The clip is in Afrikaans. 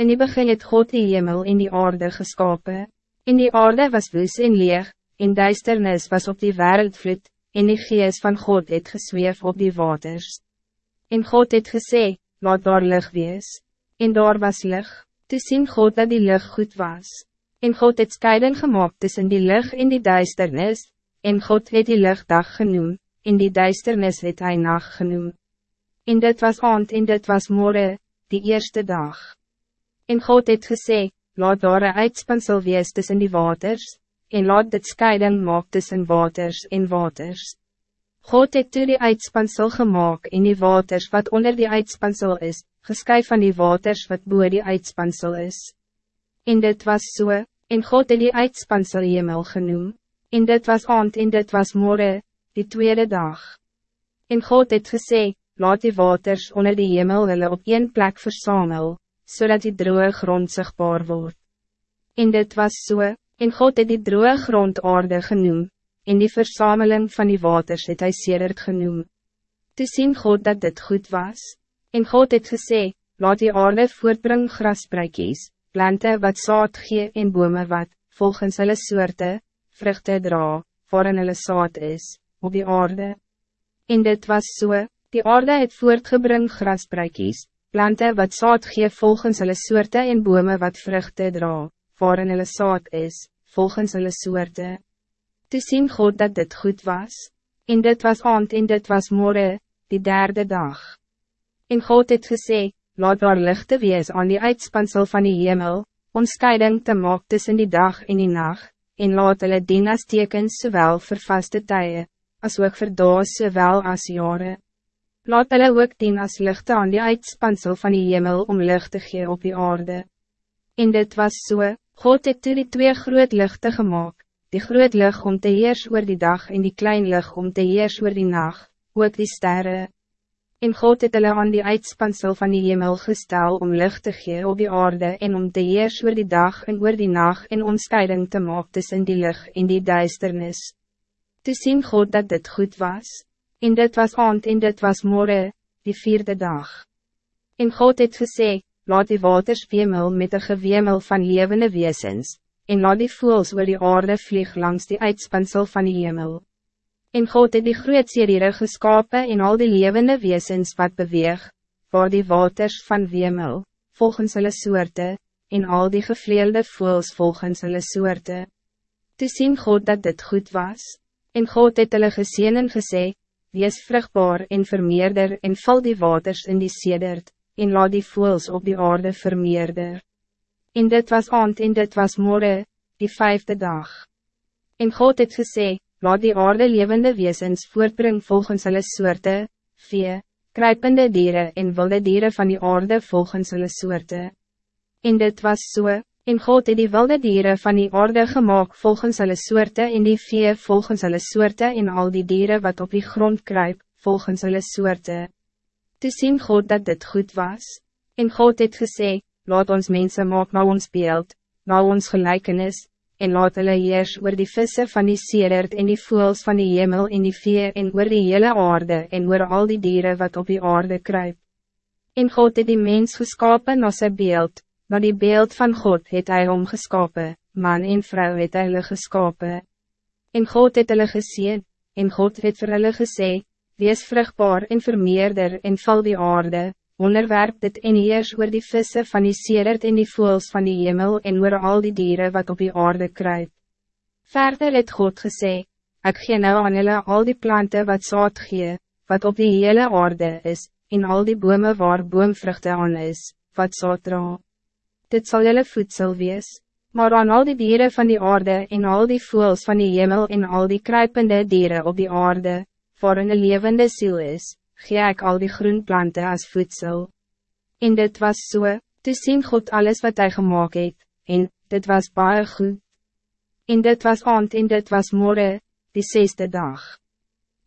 In die begin het God die hemel in die aarde geskapen. In die aarde was woes en leeg, en duisternis was op die wereldvloed, en die gees van God het gesweef op die waters. En God het gesê, laat daar lig wees, en daar was lig, te zien God dat die lig goed was. En God het scheiden gemaakt tussen die lig en die duisternis, en God het die lig dag genoem, en die duisternis het hy nacht genoem. En dit was aand en dit was morgen, die eerste dag. En God het gesê, laat daar een uitspansel wees tussen die waters, en laat dit scheiding maak tussen waters en waters. God het toe die uitspansel gemaakt in die waters wat onder die uitspansel is, geskyf van die waters wat boer die uitspansel is. En dit was so, en God het die uitspansel hemel genoem, en dit was aand en dit was morgen, die tweede dag. En God het gesê, laat die waters onder die hemel hulle op één plek versamel, zodat die droge grond zichtbaar wordt. En dit was so, en God het die droge grond aarde genoem, en die verzameling van die waters het hy sedert genoem. Te zien God dat dit goed was, en God het gesê, laat die aarde voortbring grasbruikies, plante wat zaad gee en bome wat, volgens hulle soorte, vruchten dra, waarin hulle zaad is, op die aarde. En dit was so, die aarde het voortgebring grasbruikies, plante wat zaad gee volgens hulle soorte en bome wat vruchten dra, waarin hulle zaad is, volgens hulle soorte. Te zien God dat dit goed was, en dit was aand en dit was morgen, die derde dag. En God het gesê, laat daar lichte wees aan die uitspansel van die hemel, om scheiding te maak tussen die dag en die nacht, en laat hulle dien as tekens sowel vir vaste tye, as ook vir daas sowel as jare. Laat hulle ook dien as lichte aan die uitspansel van die hemel om licht te gee op die aarde. En dit was so, God het toe die twee groot lichte gemaakt, die groot licht om te heers oor die dag en die klein licht om te heers oor die nacht, ook die sterren. En God het hulle aan die uitspansel van die hemel gestel om licht te gee op die aarde en om te heers oor die dag en oor die nacht en omscheiding te maak tussen die licht en die duisternis. Te zien God dat dit goed was en dit was aand en dit was morgen, die vierde dag. En God het gesê, laat die waters wemel met een gewemel van levende wezens, en laat die voels oor die aarde vlieg langs die uitspansel van die hemel. En God het die grootseeriere geskapen en al die levende wezens wat beweeg, waar die waters van wemel, volgens hulle soorte, en al die gevleelde voels volgens hulle soorte. Te zien God dat dit goed was, en God het hulle geseen en gesê, wees vruchtbaar en vermeerder en val die waters in die sedert, en laat die voels op die aarde vermeerder. En dit was aand en dit was morgen, die vijfde dag. En God het gesê, laat die aarde levende wezens voortbring volgens hulle soorte, vee, kruipende dieren en wilde dieren van die aarde volgens hulle soorte. En dit was so, En God het die wilde dieren van die orde gemaakt volgens hulle soorte en die vee volgens hulle soorte en al die dieren wat op die grond kruip, volgens hulle soorte. Te zien God dat dit goed was. En God het gesê, laat ons mensen maak na ons beeld, na ons gelijkenis, en laat hulle heers oor die vissen van die sedert en die voels van die hemel en die vee en oor die hele aarde en oor al die dieren wat op die aarde kruip. En God het die mens geskapen na sy beeld, Na die beeld van God het hij omgeskapen, man en vrouw het hy hulle geskapen. En God het hulle gezien, en God het vir hulle gesê, wees vruchtbaar en vermeerder en val die aarde, onderwerp dit en heers oor die vissen van die sedert en die voels van die hemel en oor al die dieren wat op die aarde kruip. Verder het God gesê, ik gee nou aan hulle al die planten wat zaad gee, wat op die hele aarde is, en al die bomen waar boomvruchten aan is, wat zaad draagt dit zal jullie voedsel wees, maar aan al die dieren van die aarde en al die voels van die hemel en al die kruipende dieren op die aarde, voor een levende ziel is, gee ik al die groenplanten als voedsel. En dit was so, te zien God alles wat hij gemaakt het, en dit was baie goed. En dit was aand en dit was morgen, die zesde dag.